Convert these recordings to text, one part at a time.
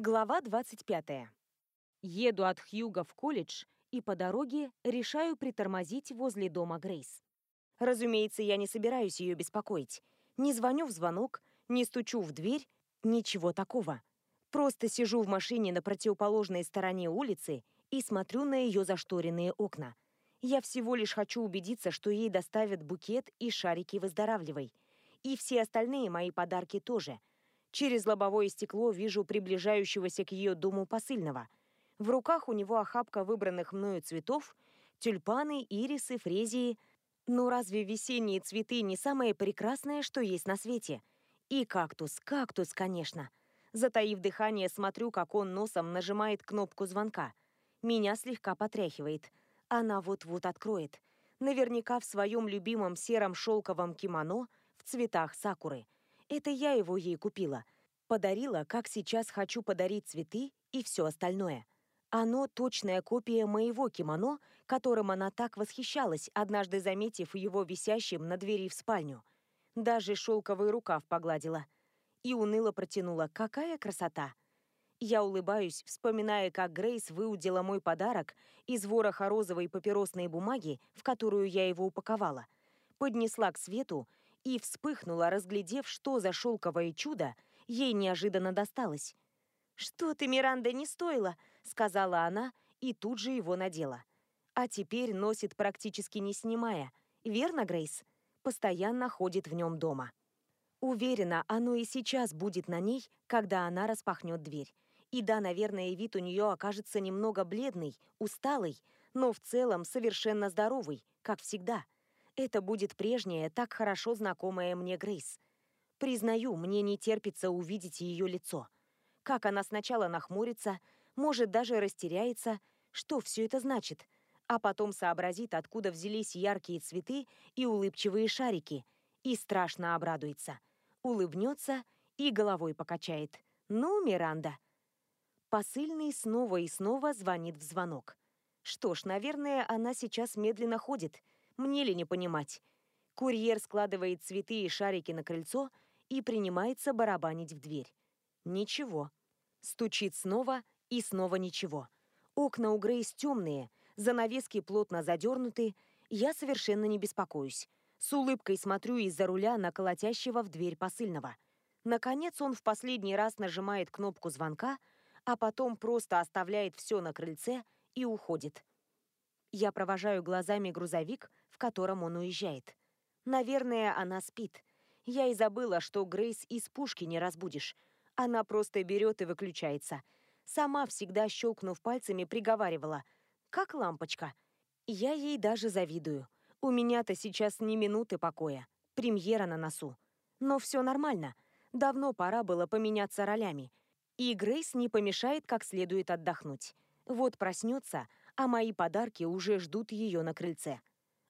Глава 25. Еду от Хьюга в колледж и по дороге решаю притормозить возле дома Грейс. Разумеется, я не собираюсь ее беспокоить. Не звоню в звонок, не стучу в дверь, ничего такого. Просто сижу в машине на противоположной стороне улицы и смотрю на ее зашторенные окна. Я всего лишь хочу убедиться, что ей доставят букет и шарики выздоравливай. И все остальные мои подарки тоже — Через лобовое стекло вижу приближающегося к ее дому посыльного. В руках у него охапка выбранных мною цветов, тюльпаны, ирисы, фрезии. Ну разве весенние цветы не самое прекрасное, что есть на свете? И кактус, кактус, конечно. Затаив дыхание, смотрю, как он носом нажимает кнопку звонка. Меня слегка потряхивает. Она вот-вот откроет. Наверняка в своем любимом сером шелковом кимоно в цветах сакуры. Это я его ей купила. Подарила, как сейчас хочу подарить цветы и все остальное. Оно точная копия моего кимоно, которым она так восхищалась, однажды заметив его висящим на двери в спальню. Даже шелковый рукав погладила. И уныло протянула «Какая красота!» Я улыбаюсь, вспоминая, как Грейс выудила мой подарок из вороха розовой папиросной бумаги, в которую я его упаковала, поднесла к свету и вспыхнула, разглядев, что за шелковое чудо ей неожиданно досталось. «Что ты, Миранда, не стоила?» — сказала она и тут же его надела. А теперь носит практически не снимая. Верно, Грейс? Постоянно ходит в нем дома. Уверена, оно и сейчас будет на ней, когда она распахнет дверь. И да, наверное, вид у нее окажется немного бледный, усталый, но в целом совершенно здоровый, как всегда. Это будет прежняя, так хорошо знакомая мне Грейс. Признаю, мне не терпится увидеть ее лицо. Как она сначала нахмурится, может даже растеряется, что все это значит, а потом сообразит, откуда взялись яркие цветы и улыбчивые шарики, и страшно обрадуется. Улыбнется и головой покачает. «Ну, Миранда!» Посыльный снова и снова звонит в звонок. Что ж, наверное, она сейчас медленно ходит — мне ли не понимать? Курьер складывает цветы и шарики на крыльцо и принимается барабанить в дверь. Ничего. Стучит снова и снова ничего. Окна у Грейс темные, занавески плотно задернуты, я совершенно не беспокоюсь. С улыбкой смотрю из-за руля на колотящего в дверь посыльного. Наконец он в последний раз нажимает кнопку звонка, а потом просто оставляет все на крыльце и уходит. Я провожаю глазами грузовик, в котором он уезжает. Наверное, она спит. Я и забыла, что Грейс из пушки не разбудишь. Она просто берет и выключается. Сама всегда, щелкнув пальцами, приговаривала. Как лампочка. Я ей даже завидую. У меня-то сейчас ни минуты покоя. Премьера на носу. Но все нормально. Давно пора было поменяться ролями. И Грейс не помешает как следует отдохнуть. Вот проснется, а мои подарки уже ждут ее на крыльце.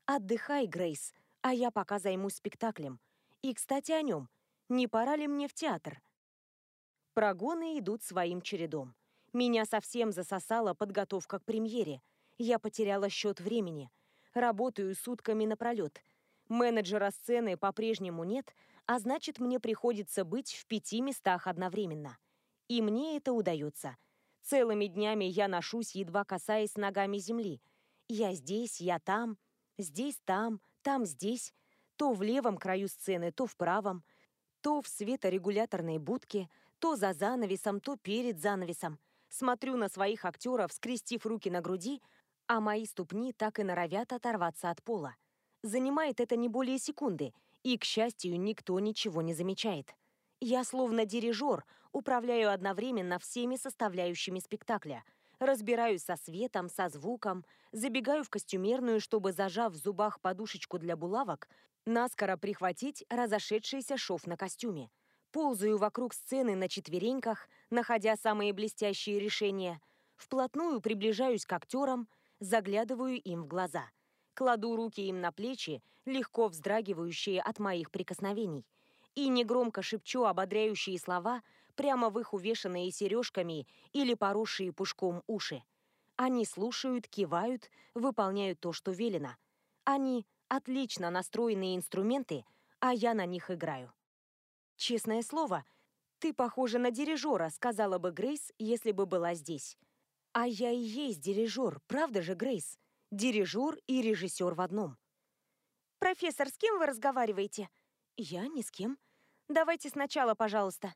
Отдыхай, Грейс, а я пока займусь спектаклем. И, кстати, о нем. Не пора ли мне в театр? Прогоны идут своим чередом. Меня совсем засосала подготовка к премьере. Я потеряла счет времени. Работаю сутками напролет. Менеджера сцены по-прежнему нет, а значит, мне приходится быть в пяти местах одновременно. И мне это удается. Целыми днями я ношусь, едва касаясь ногами земли. Я здесь, я там, здесь, там, там, здесь. То в левом краю сцены, то в правом. То в светорегуляторной будке, то за занавесом, то перед занавесом. Смотрю на своих актеров, скрестив руки на груди, а мои ступни так и норовят оторваться от пола. Занимает это не более секунды, и, к счастью, никто ничего не замечает. Я словно дирижер, управляю одновременно всеми составляющими спектакля. Разбираюсь со светом, со звуком, забегаю в костюмерную, чтобы, зажав в зубах подушечку для булавок, наскоро прихватить разошедшийся шов на костюме. Ползаю вокруг сцены на четвереньках, находя самые блестящие решения. Вплотную приближаюсь к актерам, заглядываю им в глаза. Кладу руки им на плечи, легко вздрагивающие от моих прикосновений – и негромко шепчу ободряющие слова прямо в их увешанные сережками или поросшие пушком уши. Они слушают, кивают, выполняют то, что велено. Они отлично настроенные инструменты, а я на них играю. Честное слово, «Ты похожа на дирижера», — сказала бы Грейс, если бы была здесь. А я и есть дирижер, правда же, Грейс? Дирижер и режиссер в одном. «Профессор, с кем вы разговариваете?» «Я ни с кем. Давайте сначала, пожалуйста».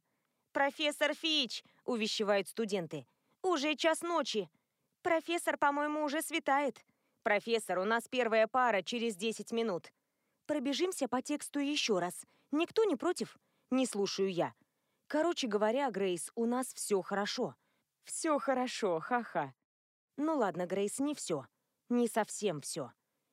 «Профессор Фич!» — увещевают студенты. «Уже час ночи!» «Профессор, по-моему, уже светает». «Профессор, у нас первая пара через 10 минут». «Пробежимся по тексту еще раз. Никто не против?» «Не слушаю я». Короче говоря, Грейс, у нас все хорошо. Все хорошо, ха-ха. Ну ладно, Грейс, не все. Не совсем все.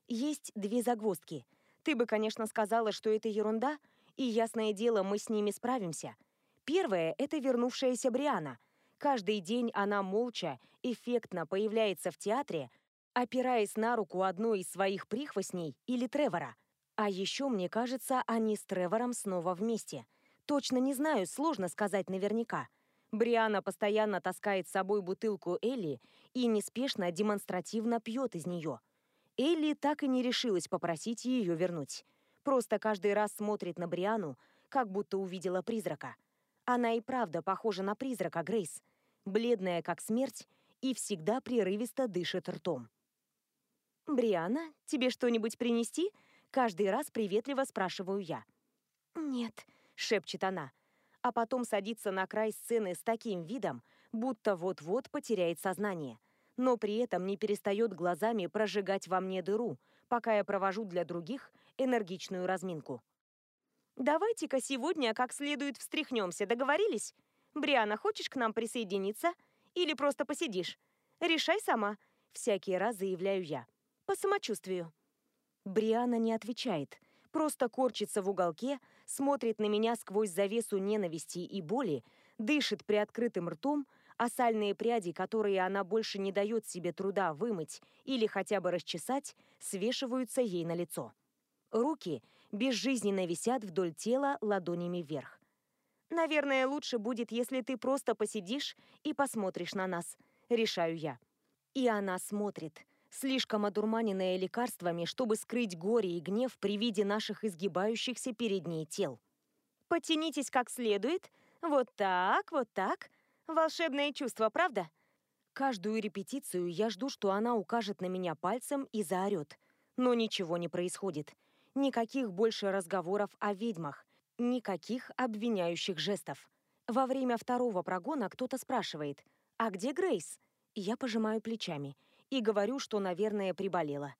Есть две загвоздки. Ты бы, конечно, сказала, что это ерунда, и, ясное дело, мы с ними справимся. Первое — это вернувшаяся Бриана. Каждый день она молча, эффектно появляется в театре, опираясь на руку одной из своих прихвостней или Тревора. А еще, мне кажется, они с Тревором снова вместе. Точно не знаю, сложно сказать наверняка. Бриана постоянно таскает с собой бутылку Элли и неспешно, демонстративно пьет из нее. Элли так и не решилась попросить ее вернуть. Просто каждый раз смотрит на Бриану, как будто увидела призрака. Она и правда похожа на призрака Грейс. Бледная, как смерть, и всегда прерывисто дышит ртом. «Бриана, тебе что-нибудь принести?» Каждый раз приветливо спрашиваю я. «Нет», — шепчет она, а потом садится на край сцены с таким видом, будто вот-вот потеряет сознание, но при этом не перестает глазами прожигать во мне дыру, пока я провожу для других энергичную разминку. «Давайте-ка сегодня как следует встряхнемся, договорились? Бриана, хочешь к нам присоединиться? Или просто посидишь? Решай сама», — всякий раз заявляю я. «По самочувствию». Бриана не отвечает, просто корчится в уголке, смотрит на меня сквозь завесу ненависти и боли, дышит приоткрытым ртом, а сальные пряди, которые она больше не дает себе труда вымыть или хотя бы расчесать, свешиваются ей на лицо. Руки безжизненно висят вдоль тела ладонями вверх. «Наверное, лучше будет, если ты просто посидишь и посмотришь на нас», — решаю я. И она смотрит, слишком одурманенная лекарствами, чтобы скрыть горе и гнев при виде наших изгибающихся перед ней тел. Потянитесь как следует. Вот так, вот так. Волшебное чувство, правда? Каждую репетицию я жду, что она укажет на меня пальцем и заорет. Но ничего не происходит. Никаких больше разговоров о ведьмах. Никаких обвиняющих жестов. Во время второго прогона кто-то спрашивает, «А где Грейс?» Я пожимаю плечами и говорю, что, наверное, приболела.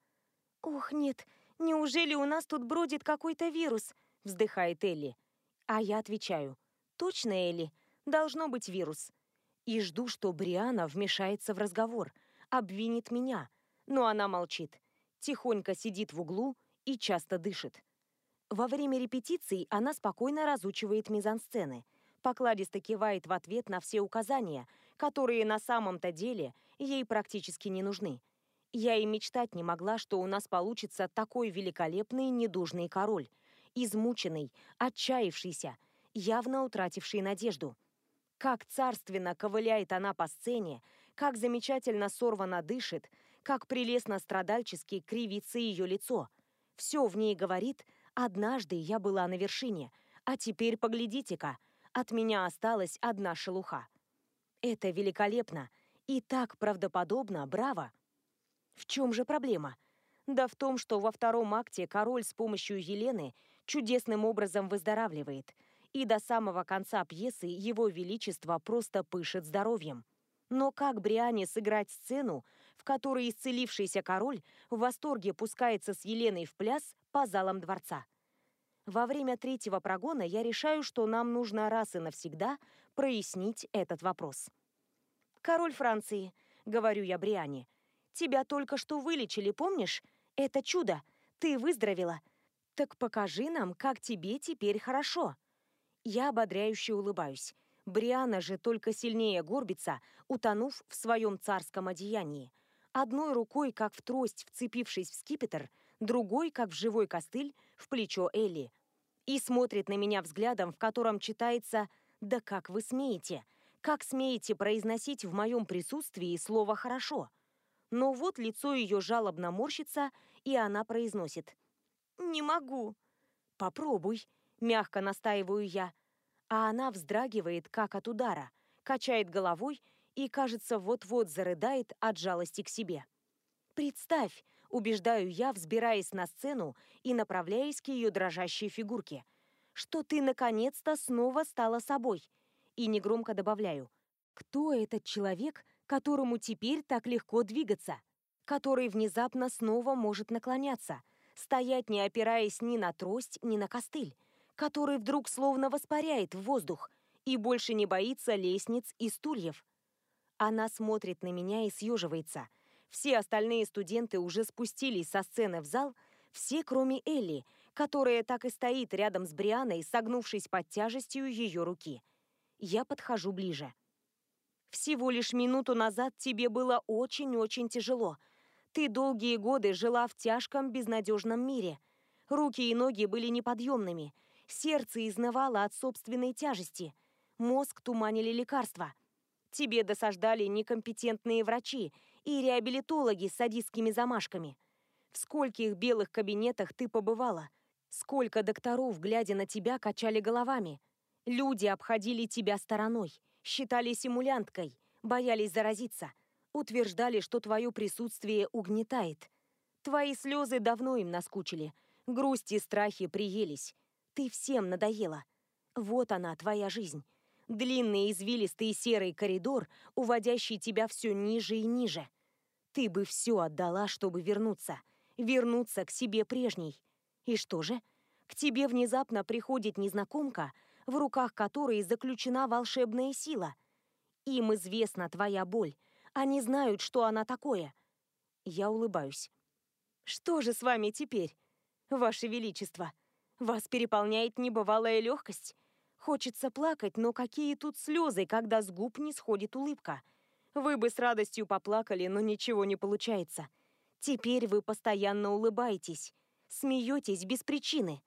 «Ох, нет, неужели у нас тут бродит какой-то вирус?» — вздыхает Элли. А я отвечаю, «Точно, Элли, должно быть вирус». И жду, что Бриана вмешается в разговор, обвинит меня, но она молчит, тихонько сидит в углу и часто дышит. Во время репетиций она спокойно разучивает мизансцены, покладисто кивает в ответ на все указания, которые на самом-то деле ей практически не нужны. Я и мечтать не могла, что у нас получится такой великолепный недужный король, измученный, отчаявшийся, явно утративший надежду. Как царственно ковыляет она по сцене, как замечательно сорвано дышит, как прелестно страдальчески кривится ее лицо. Все в ней говорит «Однажды я была на вершине, а теперь поглядите-ка, от меня осталась одна шелуха». Это великолепно и так правдоподобно, браво. В чем же проблема? Да в том, что во втором акте король с помощью Елены чудесным образом выздоравливает, и до самого конца пьесы его величество просто пышет здоровьем. Но как Бриане сыграть сцену, которой исцелившийся король в восторге пускается с Еленой в пляс по залам дворца? Во время третьего прогона я решаю, что нам нужно раз и навсегда прояснить этот вопрос. «Король Франции», — говорю я Бриане, — «тебя только что вылечили, помнишь? Это чудо, ты выздоровела. Так покажи нам, как тебе теперь хорошо». Я ободряюще улыбаюсь. Бриана же только сильнее горбится, утонув в своем царском одеянии. Одной рукой, как в трость, вцепившись в скипетр, другой, как в живой костыль, в плечо Элли. И смотрит на меня взглядом, в котором читается «Да как вы смеете? Как смеете произносить в моем присутствии слово «хорошо»?» Но вот лицо ее жалобно морщится, и она произносит «Не могу». «Попробуй», — мягко настаиваю я. а она вздрагивает, как от удара, качает головой и, кажется, вот-вот зарыдает от жалости к себе. «Представь!» — убеждаю я, взбираясь на сцену и направляясь к ее дрожащей фигурке, что ты наконец-то снова стала собой. И негромко добавляю, кто этот человек, которому теперь так легко двигаться, который внезапно снова может наклоняться, стоять не опираясь ни на трость, ни на костыль, который вдруг словно воспаряет в воздух и больше не боится лестниц и стульев. Она смотрит на меня и съеживается. Все остальные студенты уже спустились со сцены в зал, все, кроме Элли, которая так и стоит рядом с Брианой, согнувшись под тяжестью ее руки. Я подхожу ближе. Всего лишь минуту назад тебе было очень-очень тяжело. Ты долгие годы жила в тяжком, безнадежном мире. Руки и ноги были неподъемными. Сердце изнывало от собственной тяжести. Мозг туманили лекарства. Тебе досаждали некомпетентные врачи и реабилитологи с садистскими замашками. В скольких белых кабинетах ты побывала? Сколько докторов, глядя на тебя, качали головами? Люди обходили тебя стороной, считали симулянткой, боялись заразиться, утверждали, что твое присутствие угнетает. Твои слезы давно им наскучили, грусть и страхи приелись. Ты всем надоела. Вот она, твоя жизнь. Длинный, извилистый серый коридор, уводящий тебя все ниже и ниже. Ты бы все отдала, чтобы вернуться. Вернуться к себе прежней. И что же? К тебе внезапно приходит незнакомка, в руках которой заключена волшебная сила. Им известна твоя боль. Они знают, что она такое. Я улыбаюсь. Что же с вами теперь, Ваше Величество? Вас переполняет небывалая легкость. Хочется плакать, но какие тут слезы, когда с губ не сходит улыбка. Вы бы с радостью поплакали, но ничего не получается. Теперь вы постоянно улыбаетесь, смеетесь без причины.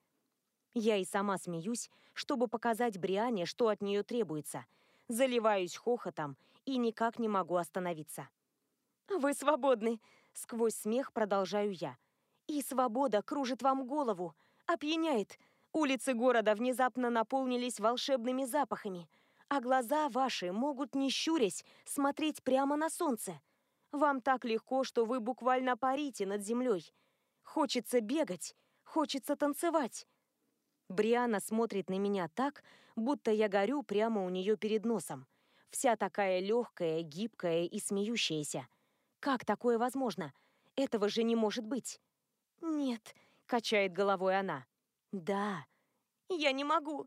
Я и сама смеюсь, чтобы показать Бриане, что от нее требуется. Заливаюсь хохотом и никак не могу остановиться. «Вы свободны!» — сквозь смех продолжаю я. «И свобода кружит вам голову, опьяняет. Улицы города внезапно наполнились волшебными запахами, а глаза ваши могут, не щурясь, смотреть прямо на солнце. Вам так легко, что вы буквально парите над землей. Хочется бегать, хочется танцевать. Бриана смотрит на меня так, будто я горю прямо у нее перед носом. Вся такая легкая, гибкая и смеющаяся. Как такое возможно? Этого же не может быть. Нет, качает головой она. Да, я не могу.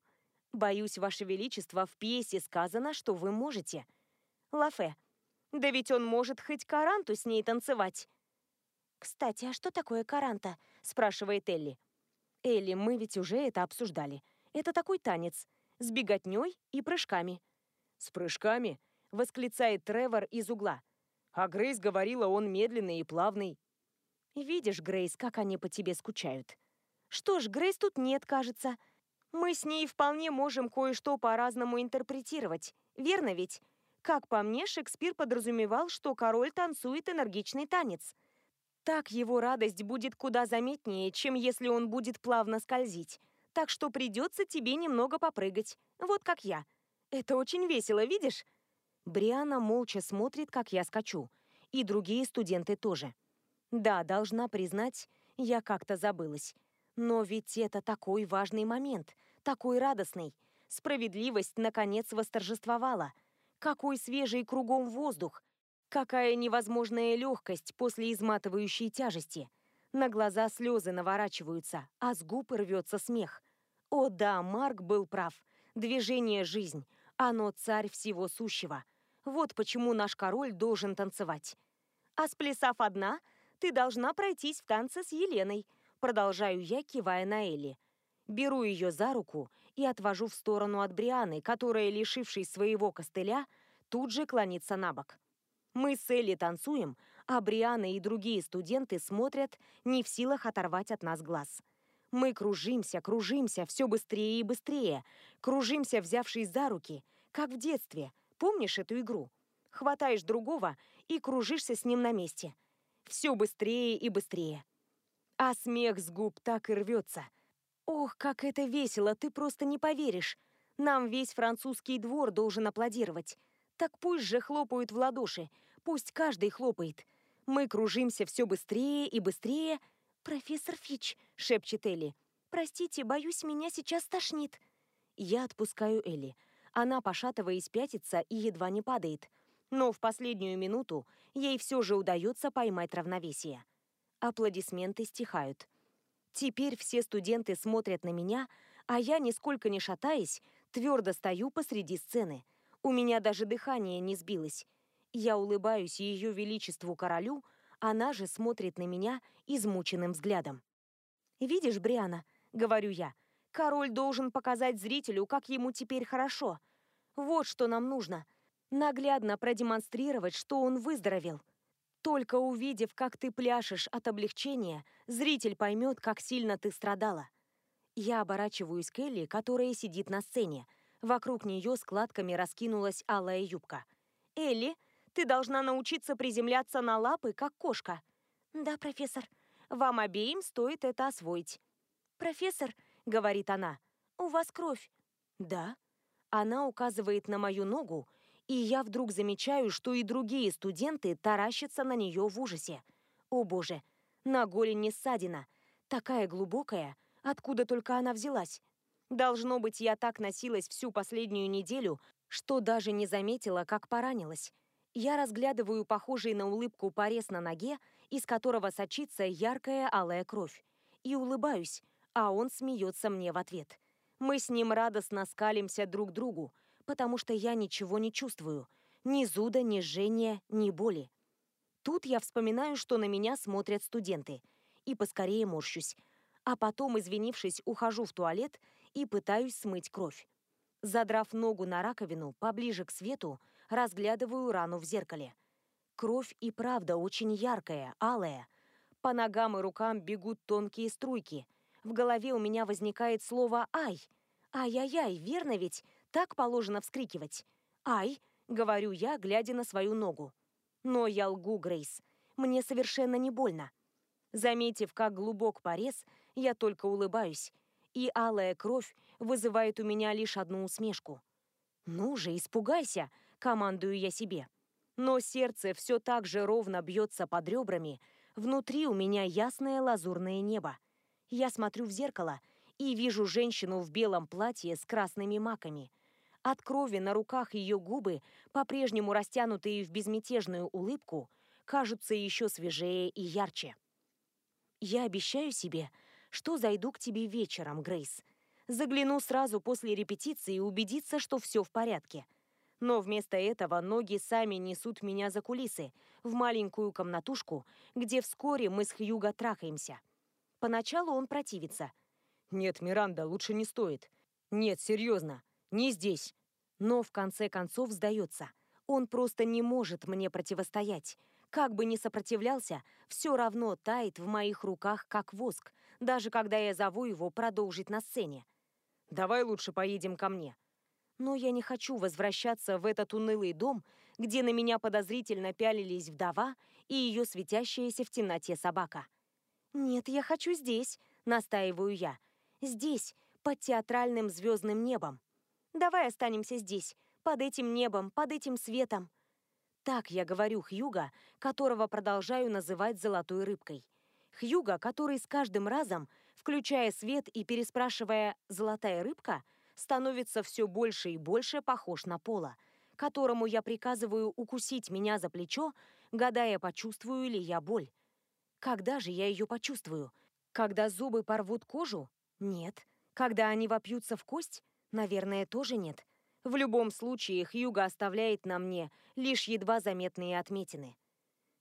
Боюсь, Ваше Величество, в пьесе сказано, что вы можете. Лафе, да ведь он может хоть каранту с ней танцевать. Кстати, а что такое каранта? Спрашивает Элли. Элли, мы ведь уже это обсуждали. Это такой танец. С беготней и прыжками. С прыжками? Восклицает Тревор из угла. А Грейс говорила, он медленный и плавный. Видишь, Грейс, как они по тебе скучают. Что ж, Грейс тут нет, кажется. Мы с ней вполне можем кое-что по-разному интерпретировать. Верно ведь? Как по мне, Шекспир подразумевал, что король танцует энергичный танец. Так его радость будет куда заметнее, чем если он будет плавно скользить. Так что придется тебе немного попрыгать. Вот как я. Это очень весело, видишь? Бриана молча смотрит, как я скачу. И другие студенты тоже. Да, должна признать, я как-то забылась. Но ведь это такой важный момент, такой радостный. Справедливость, наконец, восторжествовала. Какой свежий кругом воздух. Какая невозможная легкость после изматывающей тяжести. На глаза слезы наворачиваются, а с губ рвется смех. О да, Марк был прав. Движение – жизнь. Оно царь всего сущего. Вот почему наш король должен танцевать. А сплясав одна, ты должна пройтись в танце с Еленой – Продолжаю я, кивая на Элли. Беру ее за руку и отвожу в сторону от Брианы, которая, лишившись своего костыля, тут же клонится на бок. Мы с Элли танцуем, а Бриана и другие студенты смотрят, не в силах оторвать от нас глаз. Мы кружимся, кружимся, все быстрее и быстрее. Кружимся, взявшись за руки, как в детстве. Помнишь эту игру? Хватаешь другого и кружишься с ним на месте. Все быстрее и быстрее а смех с губ так и рвется. Ох, как это весело, ты просто не поверишь. Нам весь французский двор должен аплодировать. Так пусть же хлопают в ладоши, пусть каждый хлопает. Мы кружимся все быстрее и быстрее. «Профессор Фич», — шепчет Элли, — «простите, боюсь, меня сейчас тошнит». Я отпускаю Элли. Она, пошатываясь, пятится и едва не падает. Но в последнюю минуту ей все же удается поймать равновесие. Аплодисменты стихают. Теперь все студенты смотрят на меня, а я, нисколько не шатаясь, твердо стою посреди сцены. У меня даже дыхание не сбилось. Я улыбаюсь ее величеству королю, она же смотрит на меня измученным взглядом. «Видишь, Бриана», — говорю я, — «король должен показать зрителю, как ему теперь хорошо. Вот что нам нужно. Наглядно продемонстрировать, что он выздоровел. Только увидев, как ты пляшешь от облегчения, зритель поймет, как сильно ты страдала. Я оборачиваюсь к Элли, которая сидит на сцене. Вокруг нее складками раскинулась алая юбка. «Элли, ты должна научиться приземляться на лапы, как кошка». «Да, профессор. Вам обеим стоит это освоить». «Профессор», — говорит она, — «у вас кровь». «Да». Она указывает на мою ногу, и я вдруг замечаю, что и другие студенты таращатся на нее в ужасе. О боже, на голени ссадина, такая глубокая, откуда только она взялась. Должно быть, я так носилась всю последнюю неделю, что даже не заметила, как поранилась. Я разглядываю похожий на улыбку порез на ноге, из которого сочится яркая алая кровь, и улыбаюсь, а он смеется мне в ответ. Мы с ним радостно скалимся друг другу, потому что я ничего не чувствую. Ни зуда, ни жжения, ни боли. Тут я вспоминаю, что на меня смотрят студенты. И поскорее морщусь. А потом, извинившись, ухожу в туалет и пытаюсь смыть кровь. Задрав ногу на раковину, поближе к свету, разглядываю рану в зеркале. Кровь и правда очень яркая, алая. По ногам и рукам бегут тонкие струйки. В голове у меня возникает слово «ай». Ай-яй-яй, верно ведь? Так положено вскрикивать. «Ай!» — говорю я, глядя на свою ногу. Но я лгу, Грейс. Мне совершенно не больно. Заметив, как глубок порез, я только улыбаюсь, и алая кровь вызывает у меня лишь одну усмешку. «Ну же, испугайся!» — командую я себе. Но сердце все так же ровно бьется под ребрами, внутри у меня ясное лазурное небо. Я смотрю в зеркало и вижу женщину в белом платье с красными маками — от крови на руках ее губы, по-прежнему растянутые в безмятежную улыбку, кажутся еще свежее и ярче. «Я обещаю себе, что зайду к тебе вечером, Грейс. Загляну сразу после репетиции и убедиться, что все в порядке. Но вместо этого ноги сами несут меня за кулисы, в маленькую комнатушку, где вскоре мы с Хьюго трахаемся. Поначалу он противится. «Нет, Миранда, лучше не стоит. Нет, серьезно. Не здесь. Но в конце концов сдается. Он просто не может мне противостоять. Как бы ни сопротивлялся, все равно тает в моих руках, как воск, даже когда я зову его продолжить на сцене. «Давай лучше поедем ко мне». Но я не хочу возвращаться в этот унылый дом, где на меня подозрительно пялились вдова и ее светящаяся в темноте собака. «Нет, я хочу здесь», — настаиваю я. «Здесь, под театральным звездным небом. Давай останемся здесь, под этим небом, под этим светом. Так я говорю Хьюга, которого продолжаю называть золотой рыбкой. Хьюга, который с каждым разом, включая свет и переспрашивая «золотая рыбка», становится все больше и больше похож на Пола, которому я приказываю укусить меня за плечо, гадая, почувствую ли я боль. Когда же я ее почувствую? Когда зубы порвут кожу? Нет. Когда они вопьются в кость? Наверное, тоже нет. В любом случае, Хьюга оставляет на мне лишь едва заметные отметины.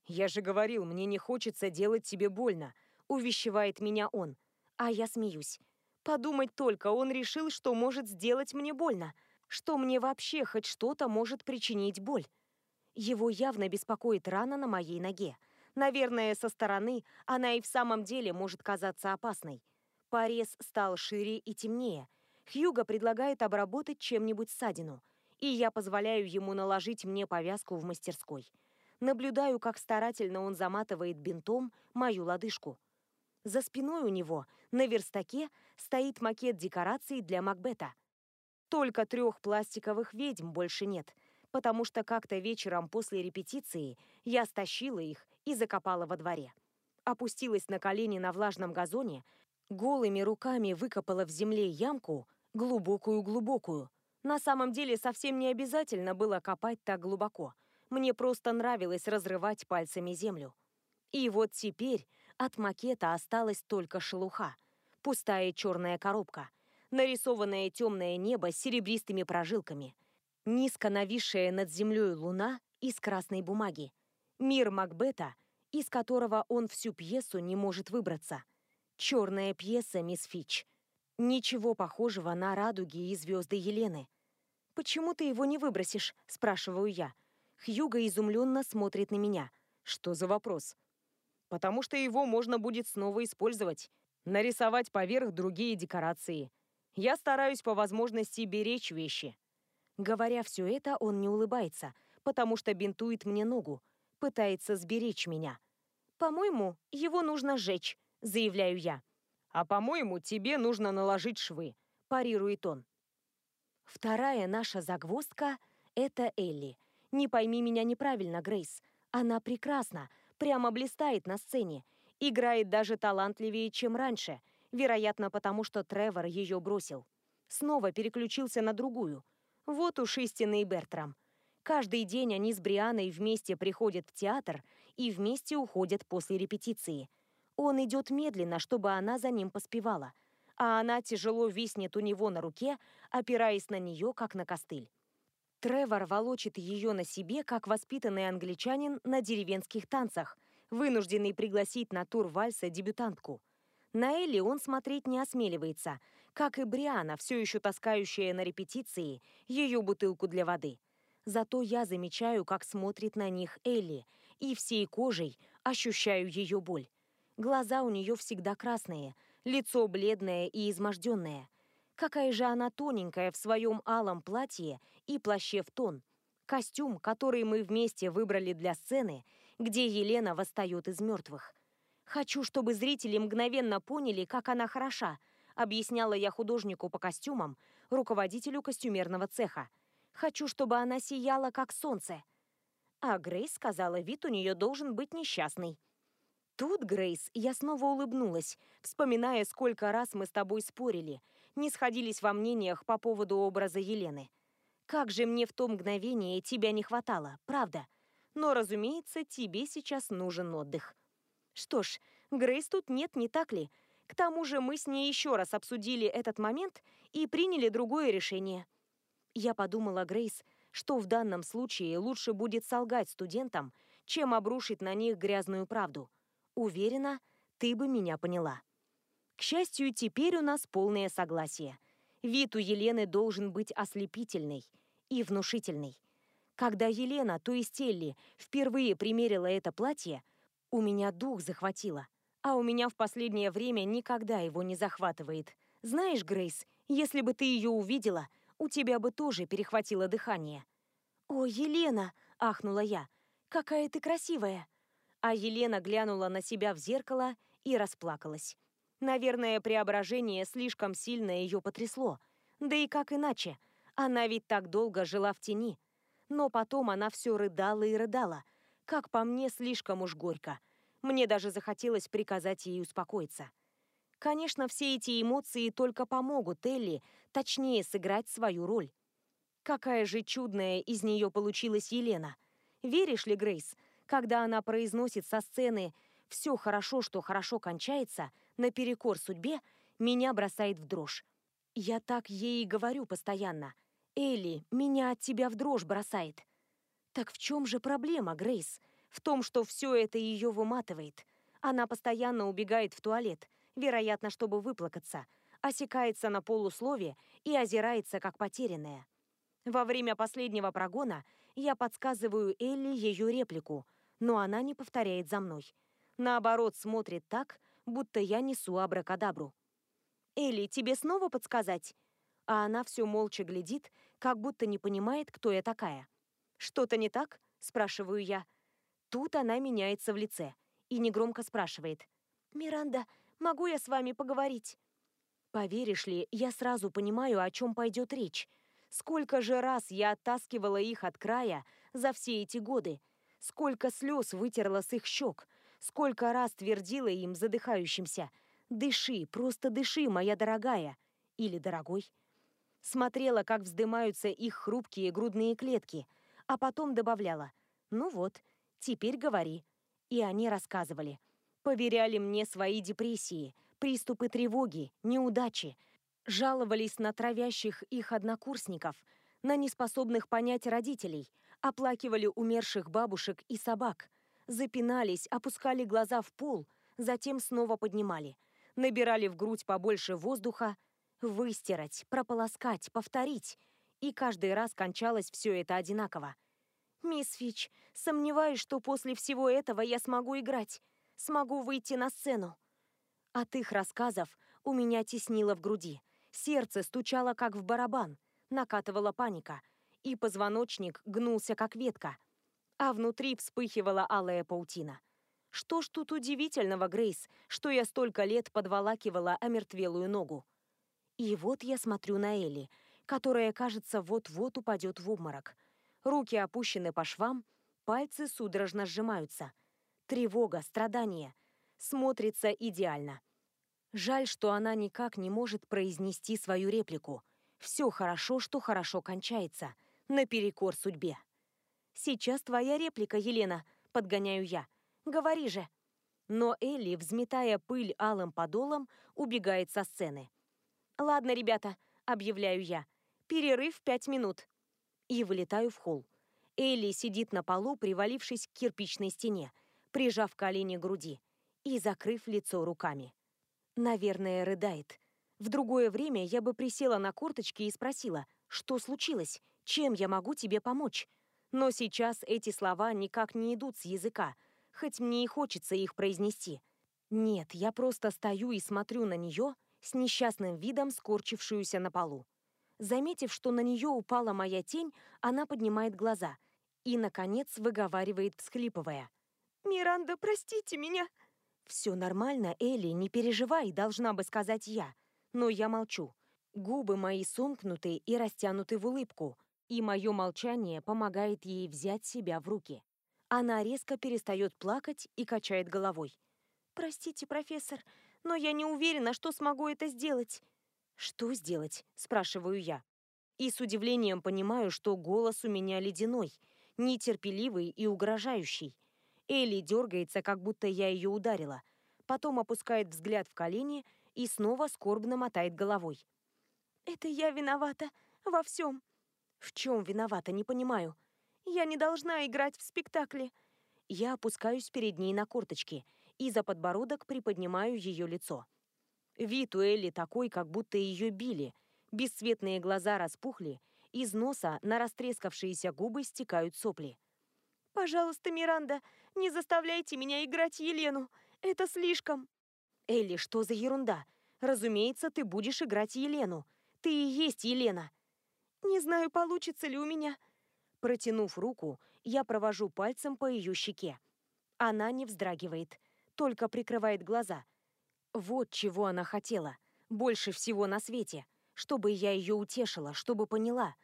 «Я же говорил, мне не хочется делать тебе больно», — увещевает меня он. А я смеюсь. Подумать только, он решил, что может сделать мне больно, что мне вообще хоть что-то может причинить боль. Его явно беспокоит рана на моей ноге. Наверное, со стороны она и в самом деле может казаться опасной. Порез стал шире и темнее — Хьюго предлагает обработать чем-нибудь ссадину, и я позволяю ему наложить мне повязку в мастерской. Наблюдаю, как старательно он заматывает бинтом мою лодыжку. За спиной у него, на верстаке, стоит макет декораций для Макбета. Только трех пластиковых ведьм больше нет, потому что как-то вечером после репетиции я стащила их и закопала во дворе. Опустилась на колени на влажном газоне, голыми руками выкопала в земле ямку, глубокую-глубокую. На самом деле совсем не обязательно было копать так глубоко. Мне просто нравилось разрывать пальцами землю. И вот теперь от макета осталась только шелуха. Пустая черная коробка. Нарисованное темное небо с серебристыми прожилками. Низко нависшая над землей луна из красной бумаги. Мир Макбета, из которого он всю пьесу не может выбраться. Черная пьеса, мисс Фич. Ничего похожего на радуги и звезды Елены. «Почему ты его не выбросишь?» – спрашиваю я. Хьюга изумленно смотрит на меня. Что за вопрос? Потому что его можно будет снова использовать. Нарисовать поверх другие декорации. Я стараюсь по возможности беречь вещи. Говоря все это, он не улыбается, потому что бинтует мне ногу, пытается сберечь меня. «По-моему, его нужно сжечь», — заявляю я. «А по-моему, тебе нужно наложить швы», — парирует он. Вторая наша загвоздка — это Элли. Не пойми меня неправильно, Грейс. Она прекрасна, прямо блистает на сцене. Играет даже талантливее, чем раньше. Вероятно, потому что Тревор ее бросил. Снова переключился на другую. Вот уж истинный Бертрам. Каждый день они с Брианой вместе приходят в театр и вместе уходят после репетиции. Он идет медленно, чтобы она за ним поспевала а она тяжело виснет у него на руке, опираясь на нее, как на костыль. Тревор волочит ее на себе, как воспитанный англичанин на деревенских танцах, вынужденный пригласить на тур вальса дебютантку. На Элли он смотреть не осмеливается, как и Бриана, все еще таскающая на репетиции ее бутылку для воды. Зато я замечаю, как смотрит на них Элли, и всей кожей ощущаю ее боль. Глаза у нее всегда красные – лицо бледное и изможденное. Какая же она тоненькая в своем алом платье и плаще в тон. Костюм, который мы вместе выбрали для сцены, где Елена восстает из мертвых. Хочу, чтобы зрители мгновенно поняли, как она хороша, объясняла я художнику по костюмам, руководителю костюмерного цеха. Хочу, чтобы она сияла, как солнце. А Грейс сказала, вид у нее должен быть несчастный. Тут, Грейс, я снова улыбнулась, вспоминая, сколько раз мы с тобой спорили, не сходились во мнениях по поводу образа Елены. Как же мне в то мгновение тебя не хватало, правда? Но, разумеется, тебе сейчас нужен отдых. Что ж, Грейс тут нет, не так ли? К тому же мы с ней еще раз обсудили этот момент и приняли другое решение. Я подумала, Грейс, что в данном случае лучше будет солгать студентам, чем обрушить на них грязную правду – Уверена, ты бы меня поняла. К счастью, теперь у нас полное согласие. Вид у Елены должен быть ослепительный и внушительный. Когда Елена, то есть Элли, впервые примерила это платье, у меня дух захватило. А у меня в последнее время никогда его не захватывает. Знаешь, Грейс, если бы ты ее увидела, у тебя бы тоже перехватило дыхание. «О, Елена!» – ахнула я. «Какая ты красивая!» А Елена глянула на себя в зеркало и расплакалась. Наверное, преображение слишком сильно ее потрясло. Да и как иначе? Она ведь так долго жила в тени. Но потом она все рыдала и рыдала. Как по мне, слишком уж горько. Мне даже захотелось приказать ей успокоиться. Конечно, все эти эмоции только помогут Элли точнее сыграть свою роль. Какая же чудная из нее получилась Елена. Веришь ли, Грейс, когда она произносит со сцены «все хорошо, что хорошо кончается», наперекор судьбе, меня бросает в дрожь. Я так ей и говорю постоянно. «Элли, меня от тебя в дрожь бросает». Так в чем же проблема, Грейс? В том, что все это ее выматывает. Она постоянно убегает в туалет, вероятно, чтобы выплакаться, осекается на полуслове и озирается, как потерянная. Во время последнего прогона я подсказываю Элли ее реплику, но она не повторяет за мной. Наоборот, смотрит так, будто я несу абракадабру. «Элли, тебе снова подсказать?» А она все молча глядит, как будто не понимает, кто я такая. «Что-то не так?» – спрашиваю я. Тут она меняется в лице и негромко спрашивает. «Миранда, могу я с вами поговорить?» Поверишь ли, я сразу понимаю, о чем пойдет речь. Сколько же раз я оттаскивала их от края за все эти годы, сколько слез вытерла с их щек, сколько раз твердила им задыхающимся «Дыши, просто дыши, моя дорогая» или «дорогой». Смотрела, как вздымаются их хрупкие грудные клетки, а потом добавляла «Ну вот, теперь говори». И они рассказывали. Поверяли мне свои депрессии, приступы тревоги, неудачи, жаловались на травящих их однокурсников, на неспособных понять родителей, оплакивали умерших бабушек и собак, запинались, опускали глаза в пол, затем снова поднимали, набирали в грудь побольше воздуха, выстирать, прополоскать, повторить. И каждый раз кончалось все это одинаково. «Мисс Фич, сомневаюсь, что после всего этого я смогу играть, смогу выйти на сцену». От их рассказов у меня теснило в груди. Сердце стучало, как в барабан, накатывала паника, и позвоночник гнулся, как ветка, а внутри вспыхивала алая паутина. Что ж тут удивительного, Грейс, что я столько лет подволакивала омертвелую ногу? И вот я смотрю на Элли, которая, кажется, вот-вот упадет в обморок. Руки опущены по швам, пальцы судорожно сжимаются. Тревога, страдание. Смотрится идеально. Жаль, что она никак не может произнести свою реплику. Все хорошо, что хорошо кончается. Наперекор судьбе. «Сейчас твоя реплика, Елена», — подгоняю я. «Говори же». Но Элли, взметая пыль алым подолом, убегает со сцены. «Ладно, ребята», — объявляю я. «Перерыв пять минут». И вылетаю в холл. Элли сидит на полу, привалившись к кирпичной стене, прижав колени к груди и закрыв лицо руками. Наверное, рыдает. В другое время я бы присела на корточки и спросила, что случилось, чем я могу тебе помочь. Но сейчас эти слова никак не идут с языка, хоть мне и хочется их произнести. Нет, я просто стою и смотрю на нее, с несчастным видом скорчившуюся на полу. Заметив, что на нее упала моя тень, она поднимает глаза и, наконец, выговаривает, всхлипывая. «Миранда, простите меня!» «Все нормально, Элли, не переживай, должна бы сказать я. Но я молчу. Губы мои сомкнуты и растянуты в улыбку, и мое молчание помогает ей взять себя в руки. Она резко перестает плакать и качает головой. «Простите, профессор, но я не уверена, что смогу это сделать». «Что сделать?» – спрашиваю я. И с удивлением понимаю, что голос у меня ледяной, нетерпеливый и угрожающий. Элли дергается, как будто я ее ударила. Потом опускает взгляд в колени и снова скорбно мотает головой. «Это я виновата во всем». «В чем виновата, не понимаю. Я не должна играть в спектакле». Я опускаюсь перед ней на корточки – и за подбородок приподнимаю ее лицо. Вид у Элли такой, как будто ее били. Бесцветные глаза распухли, из носа на растрескавшиеся губы стекают сопли. «Пожалуйста, Миранда, не заставляйте меня играть Елену. Это слишком». «Элли, что за ерунда? Разумеется, ты будешь играть Елену. Ты и есть Елена». «Не знаю, получится ли у меня». Протянув руку, я провожу пальцем по ее щеке. Она не вздрагивает только прикрывает глаза. Вот чего она хотела. Больше всего на свете. Чтобы я ее утешила, чтобы поняла.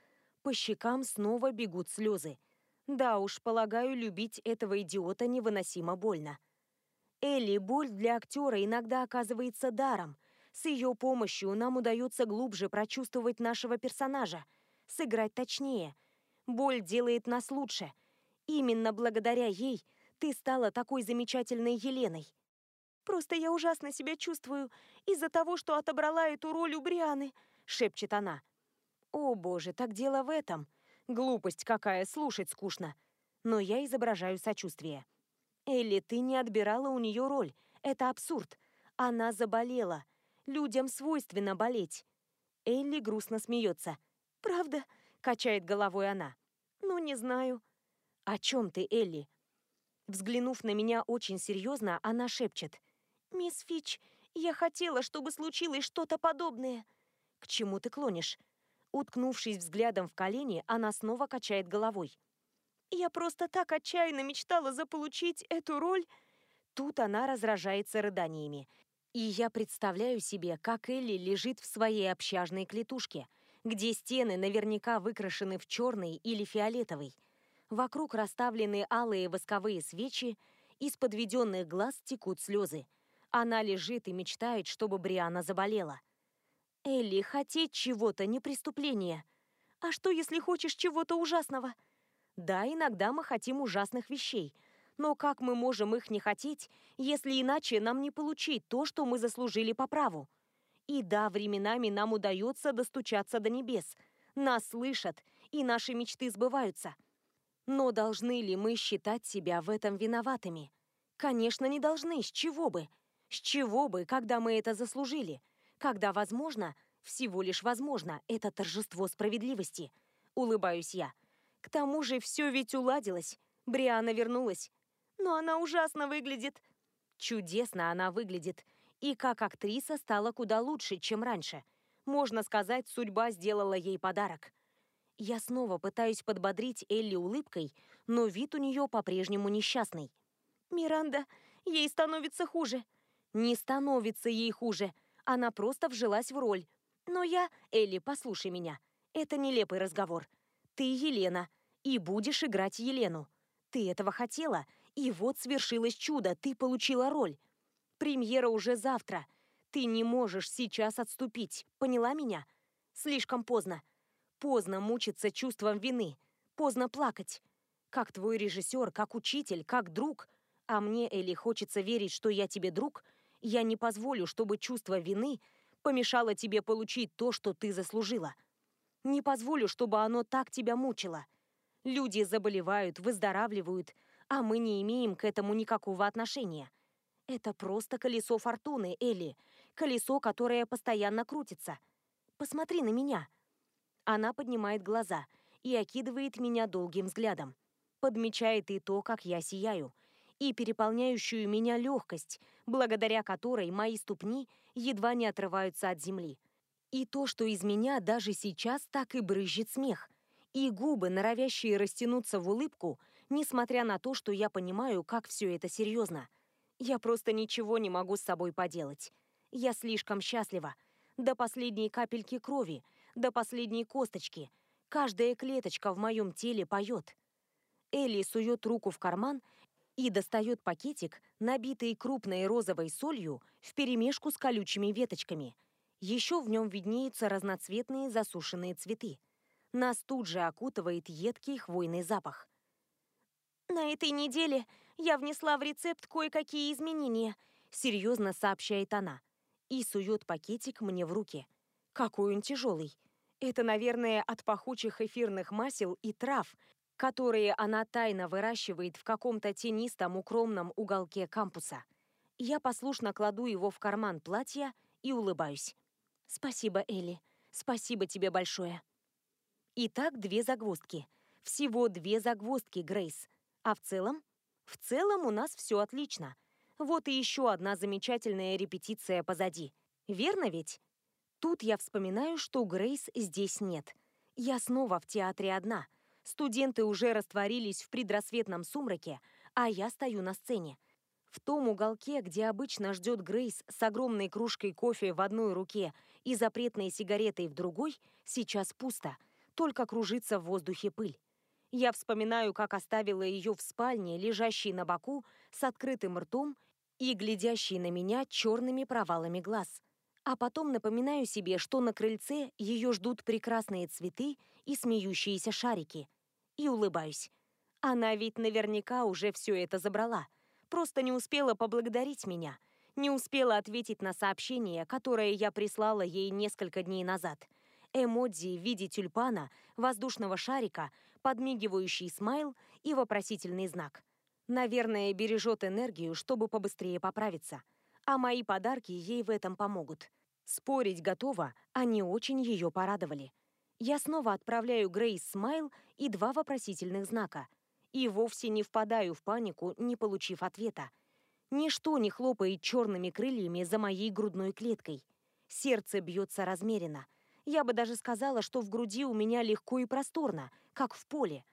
По щекам снова бегут слезы. Да уж, полагаю, любить этого идиота невыносимо больно. Элли, боль для актера иногда оказывается даром. С ее помощью нам удается глубже прочувствовать нашего персонажа, сыграть точнее. Боль делает нас лучше. Именно благодаря ей – ты стала такой замечательной Еленой. Просто я ужасно себя чувствую из-за того, что отобрала эту роль у Брианы, шепчет она. О, боже, так дело в этом. Глупость какая, слушать скучно. Но я изображаю сочувствие. Элли, ты не отбирала у нее роль. Это абсурд. Она заболела. Людям свойственно болеть. Элли грустно смеется. «Правда?» – качает головой она. «Ну, не знаю». «О чем ты, Элли?» Взглянув на меня очень серьезно, она шепчет. «Мисс Фич, я хотела, чтобы случилось что-то подобное». «К чему ты клонишь?» Уткнувшись взглядом в колени, она снова качает головой. «Я просто так отчаянно мечтала заполучить эту роль». Тут она разражается рыданиями. И я представляю себе, как Элли лежит в своей общажной клетушке, где стены наверняка выкрашены в черный или фиолетовый. Вокруг расставлены алые восковые свечи, из подведенных глаз текут слезы. Она лежит и мечтает, чтобы Бриана заболела. Элли, хотеть чего-то не преступление. А что, если хочешь чего-то ужасного? Да, иногда мы хотим ужасных вещей. Но как мы можем их не хотеть, если иначе нам не получить то, что мы заслужили по праву? И да, временами нам удается достучаться до небес. Нас слышат, и наши мечты сбываются. Но должны ли мы считать себя в этом виноватыми? Конечно, не должны. С чего бы? С чего бы, когда мы это заслужили? Когда, возможно, всего лишь возможно, это торжество справедливости. Улыбаюсь я. К тому же все ведь уладилось. Бриана вернулась. Но она ужасно выглядит. Чудесно она выглядит и как актриса стала куда лучше, чем раньше. Можно сказать, судьба сделала ей подарок. Я снова пытаюсь подбодрить Элли улыбкой, но вид у нее по-прежнему несчастный. «Миранда, ей становится хуже». «Не становится ей хуже. Она просто вжилась в роль. Но я... Элли, послушай меня. Это нелепый разговор. Ты Елена, и будешь играть Елену. Ты этого хотела, и вот свершилось чудо, ты получила роль. Премьера уже завтра. Ты не можешь сейчас отступить. Поняла меня? Слишком поздно. Поздно мучиться чувством вины. Поздно плакать. Как твой режиссер, как учитель, как друг. А мне, Элли, хочется верить, что я тебе друг. Я не позволю, чтобы чувство вины помешало тебе получить то, что ты заслужила. Не позволю, чтобы оно так тебя мучило. Люди заболевают, выздоравливают, а мы не имеем к этому никакого отношения. Это просто колесо фортуны, Элли. Колесо, которое постоянно крутится. Посмотри на меня. Она поднимает глаза и окидывает меня долгим взглядом. Подмечает и то, как я сияю, и переполняющую меня легкость, благодаря которой мои ступни едва не отрываются от земли. И то, что из меня даже сейчас так и брызжет смех. И губы, норовящие растянуться в улыбку, несмотря на то, что я понимаю, как все это серьезно – я просто ничего не могу с собой поделать. Я слишком счастлива. До последней капельки крови, до последней косточки. Каждая клеточка в моем теле поет. Элли сует руку в карман и достает пакетик, набитый крупной розовой солью вперемешку с колючими веточками. Еще в нем виднеются разноцветные засушенные цветы. Нас тут же окутывает едкий хвойный запах. «На этой неделе я внесла в рецепт кое-какие изменения», — серьезно сообщает она. И сует пакетик мне в руки. Какой он тяжелый. Это, наверное, от пахучих эфирных масел и трав, которые она тайно выращивает в каком-то тенистом укромном уголке кампуса. Я послушно кладу его в карман платья и улыбаюсь. «Спасибо, Элли. Спасибо тебе большое». Итак, две загвоздки. Всего две загвоздки, Грейс. А в целом в целом у нас все отлично. Вот и еще одна замечательная репетиция позади. Верно ведь? Тут я вспоминаю, что Грейс здесь нет. Я снова в театре одна. Студенты уже растворились в предрассветном сумраке, а я стою на сцене. В том уголке, где обычно ждет Грейс с огромной кружкой кофе в одной руке и запретной сигаретой в другой, сейчас пусто, только кружится в воздухе пыль. Я вспоминаю, как оставила ее в спальне, лежащей на боку, с открытым ртом и глядящей на меня черными провалами глаз. А потом напоминаю себе, что на крыльце ее ждут прекрасные цветы и смеющиеся шарики. И улыбаюсь. Она ведь наверняка уже все это забрала. Просто не успела поблагодарить меня. Не успела ответить на сообщение, которое я прислала ей несколько дней назад. Эмодзи в виде тюльпана, воздушного шарика — подмигивающий смайл и вопросительный знак. Наверное, бережет энергию, чтобы побыстрее поправиться. А мои подарки ей в этом помогут. Спорить готова, они очень ее порадовали. Я снова отправляю Грейс смайл и два вопросительных знака. И вовсе не впадаю в панику, не получив ответа. Ничто не хлопает черными крыльями за моей грудной клеткой. Сердце бьется размеренно – я бы даже сказала, что в груди у меня легко и просторно, как в поле.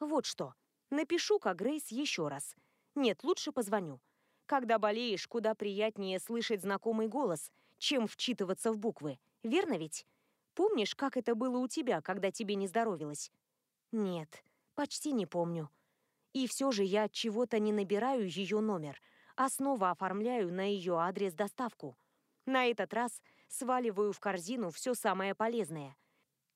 Вот что. Напишу-ка Грейс еще раз. Нет, лучше позвоню. Когда болеешь, куда приятнее слышать знакомый голос, чем вчитываться в буквы. Верно ведь? Помнишь, как это было у тебя, когда тебе не здоровилось? Нет, почти не помню. И все же я от чего-то не набираю ее номер, а снова оформляю на ее адрес доставку. На этот раз сваливаю в корзину все самое полезное.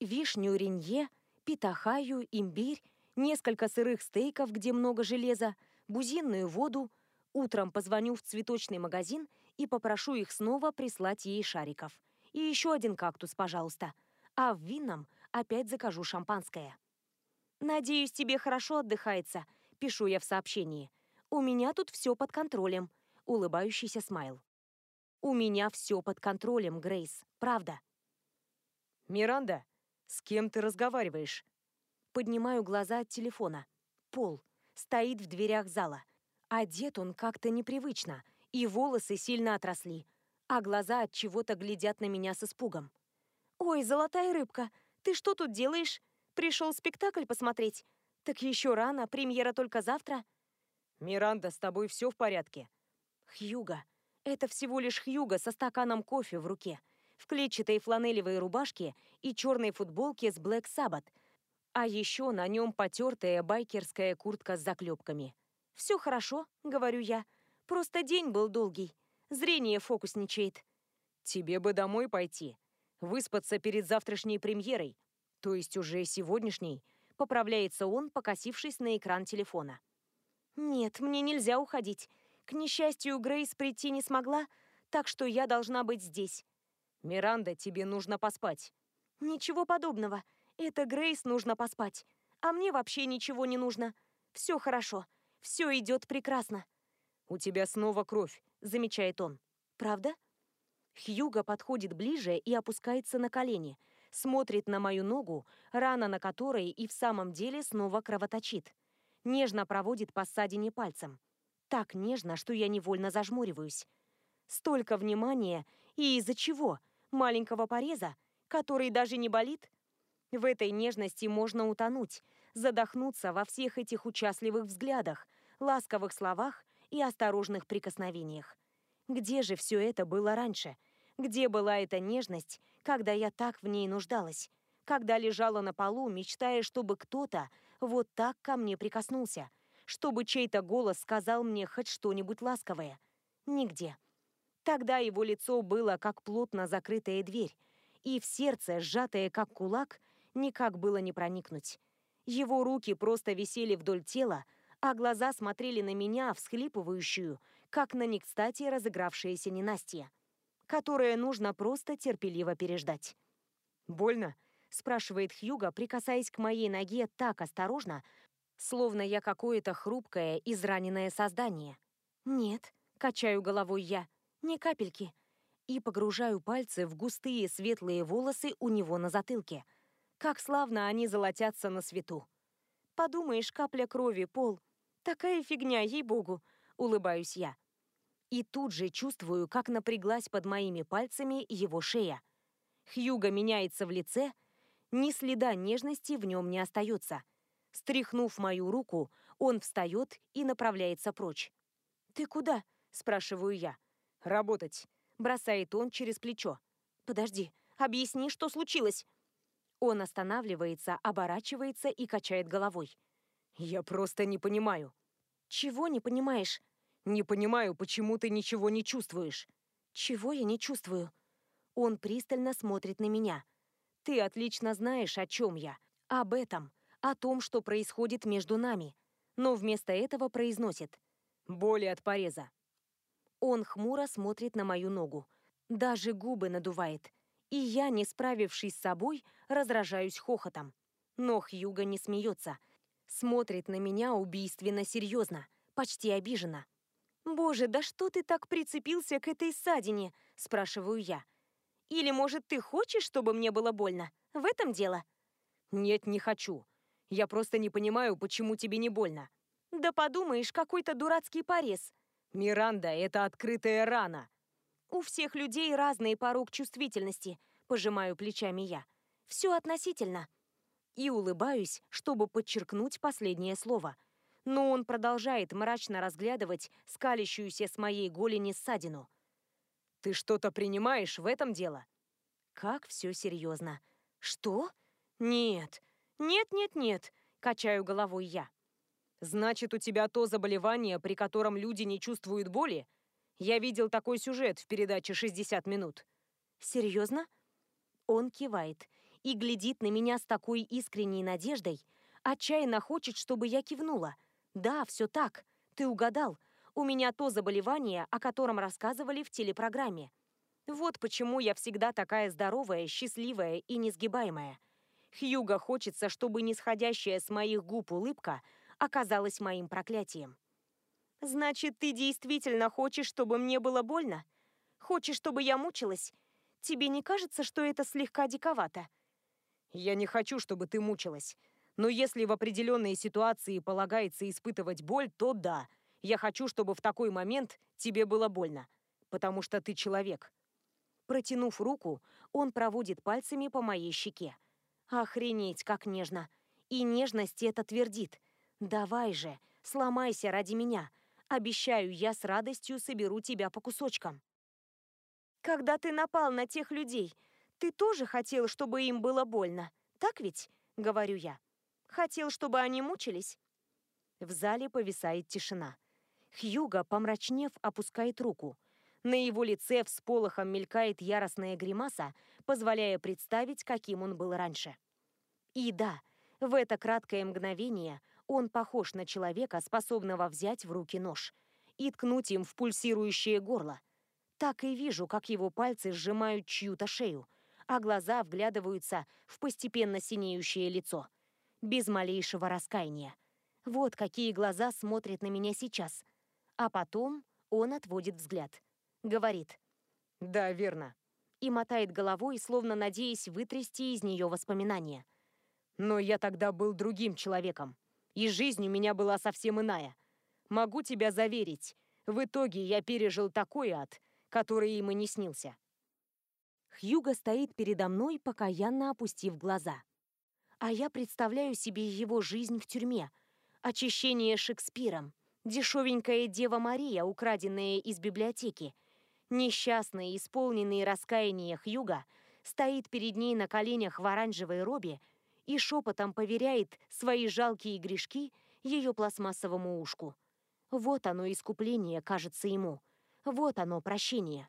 Вишню ренье, питахаю, имбирь, несколько сырых стейков, где много железа, бузинную воду. Утром позвоню в цветочный магазин и попрошу их снова прислать ей шариков. И еще один кактус, пожалуйста. А в винном опять закажу шампанское. «Надеюсь, тебе хорошо отдыхается», — пишу я в сообщении. «У меня тут все под контролем», — улыбающийся смайл. «У меня все под контролем, Грейс, правда». «Миранда, с кем ты разговариваешь?» Поднимаю глаза от телефона. Пол. Стоит в дверях зала. Одет он как-то непривычно, и волосы сильно отросли а глаза от чего-то глядят на меня с испугом. «Ой, золотая рыбка, ты что тут делаешь? Пришел спектакль посмотреть? Так еще рано, премьера только завтра». «Миранда, с тобой все в порядке?» «Хьюга. Это всего лишь Хьюга со стаканом кофе в руке, в клетчатой фланелевой рубашке и черной футболке с Black Sabbath, а еще на нем потертая байкерская куртка с заклепками. «Все хорошо», — говорю я, — «просто день был долгий». Зрение фокусничает. Тебе бы домой пойти. Выспаться перед завтрашней премьерой. То есть уже сегодняшней. Поправляется он, покосившись на экран телефона. Нет, мне нельзя уходить. К несчастью, Грейс прийти не смогла, так что я должна быть здесь. Миранда, тебе нужно поспать. Ничего подобного. Это Грейс нужно поспать. А мне вообще ничего не нужно. Все хорошо. Все идет прекрасно. У тебя снова кровь замечает он. «Правда?» Хьюга подходит ближе и опускается на колени, смотрит на мою ногу, рана на которой и в самом деле снова кровоточит. Нежно проводит по ссадине пальцем. Так нежно, что я невольно зажмуриваюсь. Столько внимания и из-за чего? Маленького пореза, который даже не болит? В этой нежности можно утонуть, задохнуться во всех этих участливых взглядах, ласковых словах и осторожных прикосновениях. Где же все это было раньше? Где была эта нежность, когда я так в ней нуждалась? Когда лежала на полу, мечтая, чтобы кто-то вот так ко мне прикоснулся? Чтобы чей-то голос сказал мне хоть что-нибудь ласковое? Нигде. Тогда его лицо было как плотно закрытая дверь, и в сердце, сжатое как кулак, никак было не проникнуть. Его руки просто висели вдоль тела, а глаза смотрели на меня, всхлипывающую, как на не кстати разыгравшееся ненастье, которое нужно просто терпеливо переждать. «Больно?» — спрашивает Хьюга, прикасаясь к моей ноге так осторожно, словно я какое-то хрупкое, израненное создание. «Нет», — качаю головой я, — «ни капельки». И погружаю пальцы в густые светлые волосы у него на затылке. Как славно они золотятся на свету. Подумаешь, капля крови, Пол. Такая фигня, ей-богу, улыбаюсь я. И тут же чувствую, как напряглась под моими пальцами его шея. Хьюга меняется в лице, ни следа нежности в нем не остается. Стряхнув мою руку, он встает и направляется прочь. «Ты куда?» – спрашиваю я. «Работать», – бросает он через плечо. «Подожди, объясни, что случилось?» Он останавливается, оборачивается и качает головой. «Я просто не понимаю». «Чего не понимаешь?» «Не понимаю, почему ты ничего не чувствуешь». «Чего я не чувствую?» Он пристально смотрит на меня. «Ты отлично знаешь, о чем я. Об этом. О том, что происходит между нами». Но вместо этого произносит. «Боли от пореза». Он хмуро смотрит на мою ногу. Даже губы надувает. И я, не справившись с собой, разражаюсь хохотом. Но Хьюга не смеется – Смотрит на меня убийственно серьезно, почти обиженно. «Боже, да что ты так прицепился к этой ссадине?» – спрашиваю я. «Или, может, ты хочешь, чтобы мне было больно? В этом дело?» «Нет, не хочу. Я просто не понимаю, почему тебе не больно». «Да подумаешь, какой-то дурацкий порез». «Миранда, это открытая рана». «У всех людей разные порог чувствительности», – пожимаю плечами я. «Все относительно» и улыбаюсь, чтобы подчеркнуть последнее слово. Но он продолжает мрачно разглядывать скалящуюся с моей голени ссадину. «Ты что-то принимаешь в этом дело?» Как все серьезно. Что? Нет. Нет, нет, нет. Качаю головой я. Значит, у тебя то заболевание, при котором люди не чувствуют боли? Я видел такой сюжет в передаче «60 минут». Серьезно? Он кивает и глядит на меня с такой искренней надеждой, отчаянно хочет, чтобы я кивнула. Да, все так. Ты угадал. У меня то заболевание, о котором рассказывали в телепрограмме. Вот почему я всегда такая здоровая, счастливая и несгибаемая. Хьюго хочется, чтобы нисходящая с моих губ улыбка оказалась моим проклятием. «Значит, ты действительно хочешь, чтобы мне было больно? Хочешь, чтобы я мучилась? Тебе не кажется, что это слегка диковато?» «Я не хочу, чтобы ты мучилась. Но если в определенной ситуации полагается испытывать боль, то да. Я хочу, чтобы в такой момент тебе было больно. Потому что ты человек». Протянув руку, он проводит пальцами по моей щеке. Охренеть, как нежно. И нежность это твердит. «Давай же, сломайся ради меня. Обещаю, я с радостью соберу тебя по кусочкам». «Когда ты напал на тех людей, ты тоже хотел, чтобы им было больно, так ведь?» — говорю я. «Хотел, чтобы они мучились?» В зале повисает тишина. Хьюга, помрачнев, опускает руку. На его лице всполохом мелькает яростная гримаса, позволяя представить, каким он был раньше. И да, в это краткое мгновение он похож на человека, способного взять в руки нож и ткнуть им в пульсирующее горло. Так и вижу, как его пальцы сжимают чью-то шею, а глаза вглядываются в постепенно синеющее лицо. Без малейшего раскаяния. Вот какие глаза смотрят на меня сейчас. А потом он отводит взгляд. Говорит. «Да, верно». И мотает головой, словно надеясь вытрясти из нее воспоминания. «Но я тогда был другим человеком и жизнь у меня была совсем иная. Могу тебя заверить, в итоге я пережил такой ад, который им и не снился. Хьюго стоит передо мной, покаянно опустив глаза. А я представляю себе его жизнь в тюрьме. Очищение Шекспиром, дешевенькая Дева Мария, украденная из библиотеки. Несчастный, исполненный раскаяния Хьюга стоит перед ней на коленях в оранжевой робе и шепотом поверяет свои жалкие грешки ее пластмассовому ушку. Вот оно искупление, кажется ему. Вот оно прощение.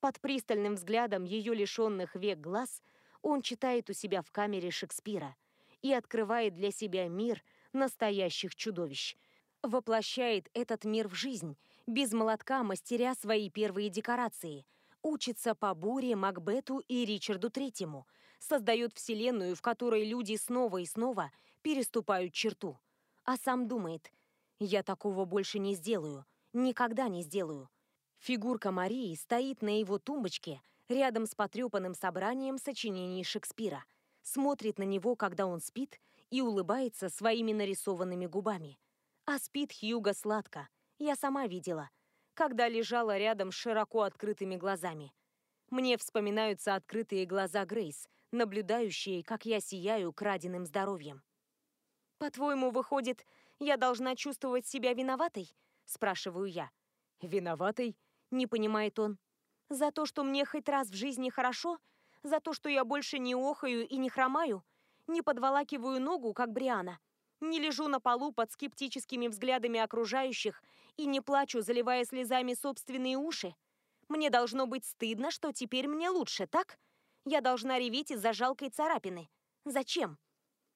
Под пристальным взглядом ее лишенных век глаз он читает у себя в камере Шекспира и открывает для себя мир настоящих чудовищ. Воплощает этот мир в жизнь, без молотка мастеря свои первые декорации, учится по Буре, Макбету и Ричарду Третьему – создает вселенную, в которой люди снова и снова переступают черту. А сам думает, я такого больше не сделаю, никогда не сделаю. Фигурка Марии стоит на его тумбочке рядом с потрепанным собранием сочинений Шекспира, смотрит на него, когда он спит, и улыбается своими нарисованными губами. А спит Хьюго сладко, я сама видела, когда лежала рядом с широко открытыми глазами. Мне вспоминаются открытые глаза Грейс, наблюдающие, как я сияю краденым здоровьем. «По-твоему, выходит, я должна чувствовать себя виноватой?» – спрашиваю я. «Виноватой?» – не понимает он. «За то, что мне хоть раз в жизни хорошо? За то, что я больше не охаю и не хромаю? Не подволакиваю ногу, как Бриана? Не лежу на полу под скептическими взглядами окружающих и не плачу, заливая слезами собственные уши? Мне должно быть стыдно, что теперь мне лучше, так?» Я должна реветь из-за жалкой царапины. Зачем?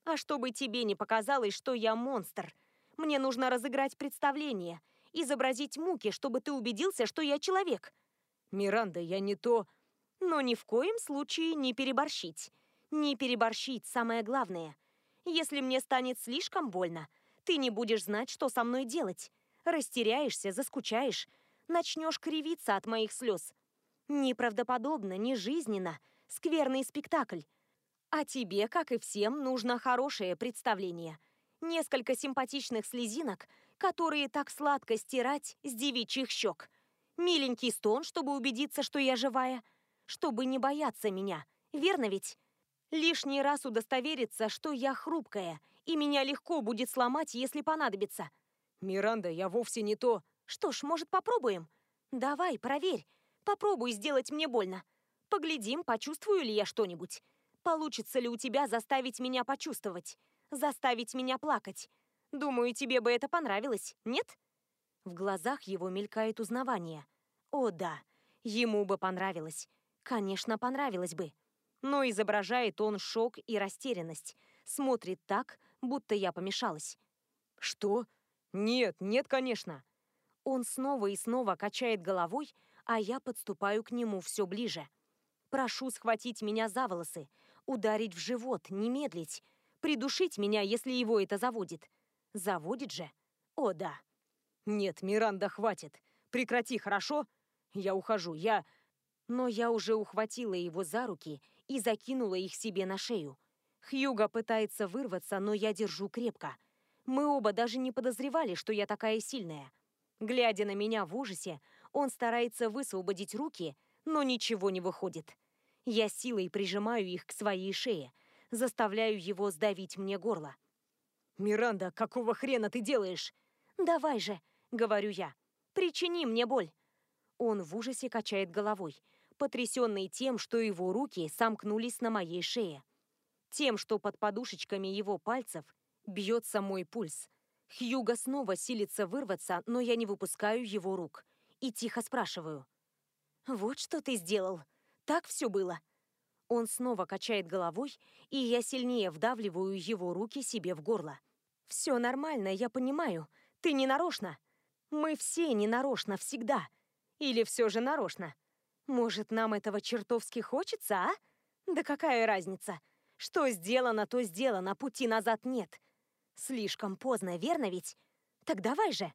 А чтобы тебе не показалось, что я монстр. Мне нужно разыграть представление, изобразить муки, чтобы ты убедился, что я человек. Миранда, я не то... Но ни в коем случае не переборщить. Не переборщить, самое главное. Если мне станет слишком больно, ты не будешь знать, что со мной делать. Растеряешься, заскучаешь, начнешь кривиться от моих слез. Неправдоподобно, нежизненно, скверный спектакль. А тебе, как и всем, нужно хорошее представление. Несколько симпатичных слезинок, которые так сладко стирать с девичьих щек. Миленький стон, чтобы убедиться, что я живая. Чтобы не бояться меня. Верно ведь? Лишний раз удостовериться, что я хрупкая, и меня легко будет сломать, если понадобится. Миранда, я вовсе не то. Что ж, может, попробуем? Давай, проверь. Попробуй сделать мне больно. Поглядим, почувствую ли я что-нибудь. Получится ли у тебя заставить меня почувствовать? Заставить меня плакать? Думаю, тебе бы это понравилось, нет? В глазах его мелькает узнавание. О, да, ему бы понравилось. Конечно, понравилось бы. Но изображает он шок и растерянность. Смотрит так, будто я помешалась. Что? Нет, нет, конечно. Он снова и снова качает головой, а я подступаю к нему все ближе. Прошу схватить меня за волосы, ударить в живот, не медлить, придушить меня, если его это заводит. Заводит же? О, да. Нет, Миранда, хватит. Прекрати, хорошо? Я ухожу, я... Но я уже ухватила его за руки и закинула их себе на шею. Хьюга пытается вырваться, но я держу крепко. Мы оба даже не подозревали, что я такая сильная. Глядя на меня в ужасе, он старается высвободить руки, но ничего не выходит. Я силой прижимаю их к своей шее, заставляю его сдавить мне горло. «Миранда, какого хрена ты делаешь?» «Давай же», — говорю я, — «причини мне боль». Он в ужасе качает головой, потрясенный тем, что его руки сомкнулись на моей шее. Тем, что под подушечками его пальцев бьется мой пульс, Хьюго снова силится вырваться, но я не выпускаю его рук. И тихо спрашиваю. «Вот что ты сделал. Так все было?» Он снова качает головой, и я сильнее вдавливаю его руки себе в горло. «Все нормально, я понимаю. Ты не нарочно. Мы все не нарочно, всегда. Или все же нарочно? Может, нам этого чертовски хочется, а? Да какая разница? Что сделано, то сделано, пути назад нет. Слишком поздно, верно ведь? Так давай же.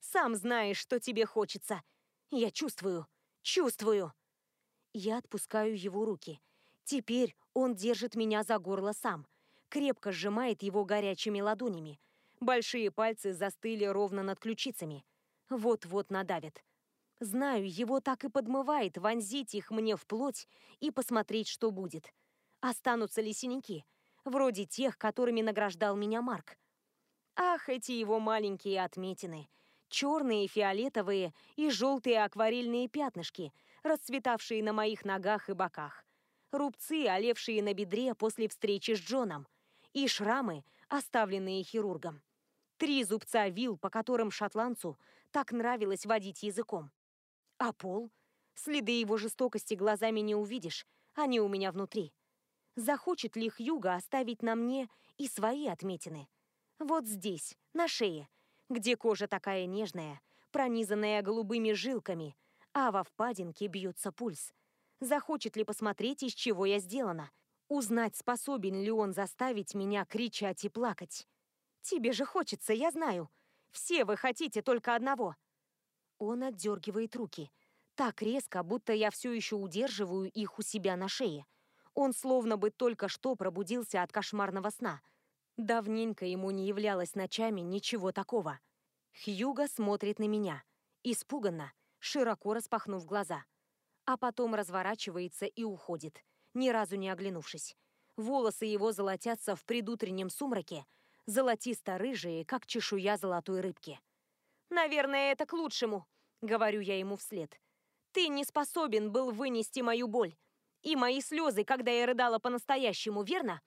Сам знаешь, что тебе хочется. Я чувствую, чувствую. Я отпускаю его руки. Теперь он держит меня за горло сам. Крепко сжимает его горячими ладонями. Большие пальцы застыли ровно над ключицами. Вот-вот надавит. Знаю, его так и подмывает вонзить их мне в плоть и посмотреть, что будет. Останутся ли синяки? Вроде тех, которыми награждал меня Марк. Ах, эти его маленькие отметины. Черные, фиолетовые и желтые акварельные пятнышки, расцветавшие на моих ногах и боках. Рубцы, олевшие на бедре после встречи с Джоном. И шрамы, оставленные хирургом. Три зубца вил, по которым шотландцу так нравилось водить языком. А пол? Следы его жестокости глазами не увидишь, они у меня внутри. Захочет ли Хьюга оставить на мне и свои отметины? Вот здесь, на шее, где кожа такая нежная, пронизанная голубыми жилками, а во впадинке бьется пульс. Захочет ли посмотреть, из чего я сделана? Узнать, способен ли он заставить меня кричать и плакать? Тебе же хочется, я знаю. Все вы хотите только одного. Он отдергивает руки. Так резко, будто я все еще удерживаю их у себя на шее. Он словно бы только что пробудился от кошмарного сна – Давненько ему не являлось ночами ничего такого. Хьюга смотрит на меня, испуганно, широко распахнув глаза. А потом разворачивается и уходит, ни разу не оглянувшись. Волосы его золотятся в предутреннем сумраке, золотисто-рыжие, как чешуя золотой рыбки. «Наверное, это к лучшему», — говорю я ему вслед. «Ты не способен был вынести мою боль и мои слезы, когда я рыдала по-настоящему, верно?»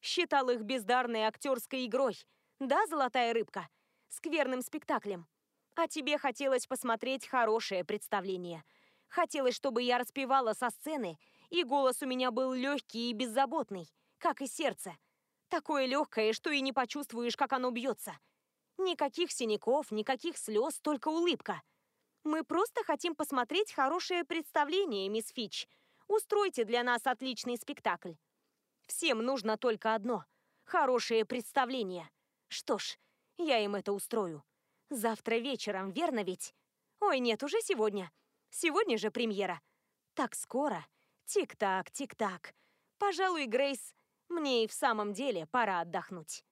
Считал их бездарной актерской игрой. Да, золотая рыбка? Скверным спектаклем. А тебе хотелось посмотреть хорошее представление. Хотелось, чтобы я распевала со сцены, и голос у меня был легкий и беззаботный, как и сердце. Такое легкое, что и не почувствуешь, как оно бьется. Никаких синяков, никаких слез, только улыбка. Мы просто хотим посмотреть хорошее представление, мисс Фич. Устройте для нас отличный спектакль. Всем нужно только одно – хорошее представление. Что ж, я им это устрою. Завтра вечером, верно ведь? Ой, нет, уже сегодня. Сегодня же премьера. Так скоро. Тик-так, тик-так. Пожалуй, Грейс, мне и в самом деле пора отдохнуть.